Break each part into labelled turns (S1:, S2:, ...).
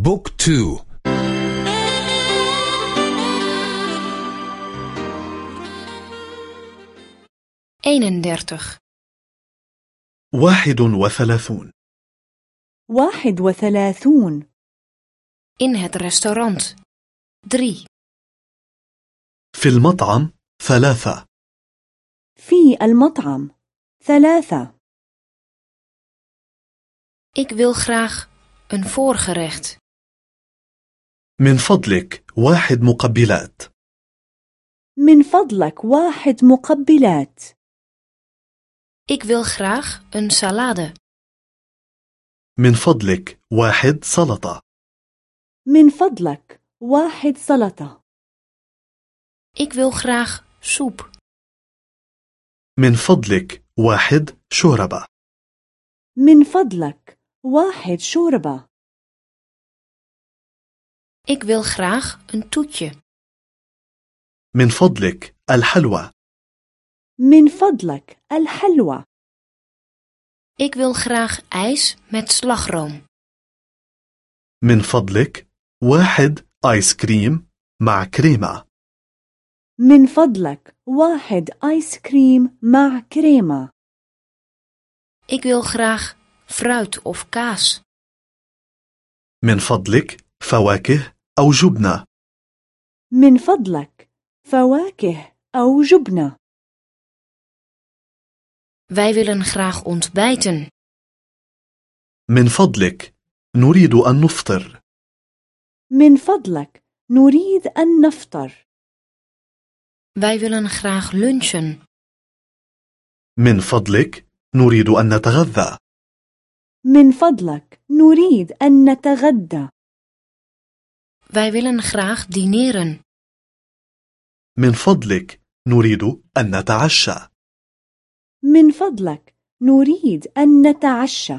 S1: Book
S2: two.
S3: واحد وثلاثون.
S4: واحد وثلاثون.
S2: In het restaurant drie.
S3: في المطعم ثلاثة.
S4: في المطعم ثلاثة.
S2: Ik wil graag een voorgerecht.
S3: من فضلك واحد مقبلات.
S4: من فضلك واحد مقبلات.
S2: Ik wil graag een salade.
S3: من فضلك واحد سلطة.
S4: من فضلك واحد سلطة.
S2: Ik wil graag soep.
S3: من فضلك واحد شوربة.
S4: من فضلك واحد شوربة.
S2: Ik wil graag een toetje.
S3: من فضلك الحلوى.
S4: من فضلك الحلوى.
S2: Ik wil graag ijs met slagroom.
S3: من فضلك واحد آيس كريم مع كريمة.
S4: من فضلك واحد آيس كريم مع كريمة.
S2: Ik wil graag fruit of kaas.
S3: من فضلك فواكه أو جبنة.
S4: من فضلك فواكه أو جبنة.
S2: Wij willen graag ontbijten.
S3: من فضلك نريد أن نفطر.
S4: من فضلك نريد أن نفطر.
S2: Wij willen graag lunchen.
S3: من فضلك نريد أن نتغذى.
S4: من فضلك نريد أن نتغدى.
S2: Wij willen graag dineren.
S3: من فضلك نريد أن نتعشى.
S4: من فضلك نريد أن نتعشى.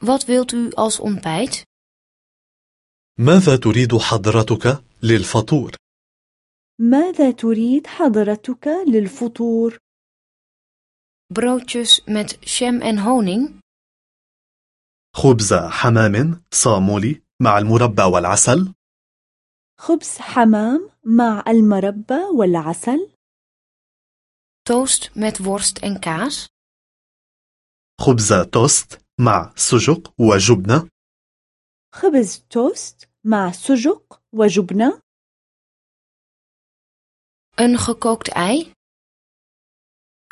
S2: Wat wilt u als ontbijt?
S3: ماذا تريد حضرتك للفطور؟
S4: ماذا تريد حضرتك للفطور؟
S2: broodjes met jam en honing.
S3: خبز حمام صامولي مع المربى والعسل؟
S4: خبز حمام مع المربى والعسل؟
S2: Toast met worst en kaas.
S3: خبز توست مع سجق وجبنة؟
S4: خبز توست مع سجق وجبنة؟
S2: Een gekookt ei.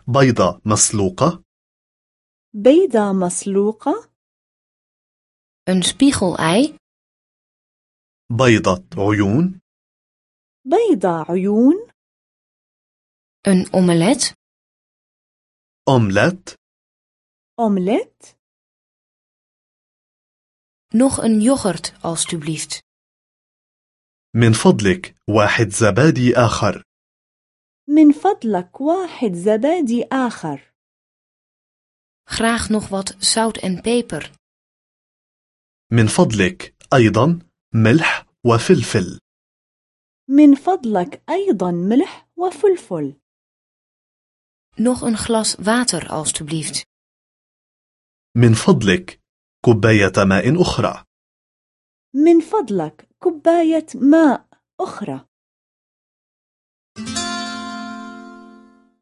S3: بيضة مسلوقة؟
S4: بيضة مسلوقة؟
S2: Een spiegelei.
S3: بيضة عيون.
S4: بيضة عيون.
S2: Een omelet.
S3: أومليت.
S4: أومليت.
S2: Nog een yoghurt alstublieft.
S3: من فضلك واحد زبادي آخر.
S4: من فضلك واحد زبادي آخر.
S2: Graag nog wat zout en peper.
S3: من فضلك أيضا ملح وفلفل.
S4: من فضلك أيضا ملح وفلفل.
S2: Nog een glas water alstublieft.
S3: من فضلك كوباية ماء أخرى.
S4: من فضلك كوباية ماء أخرى.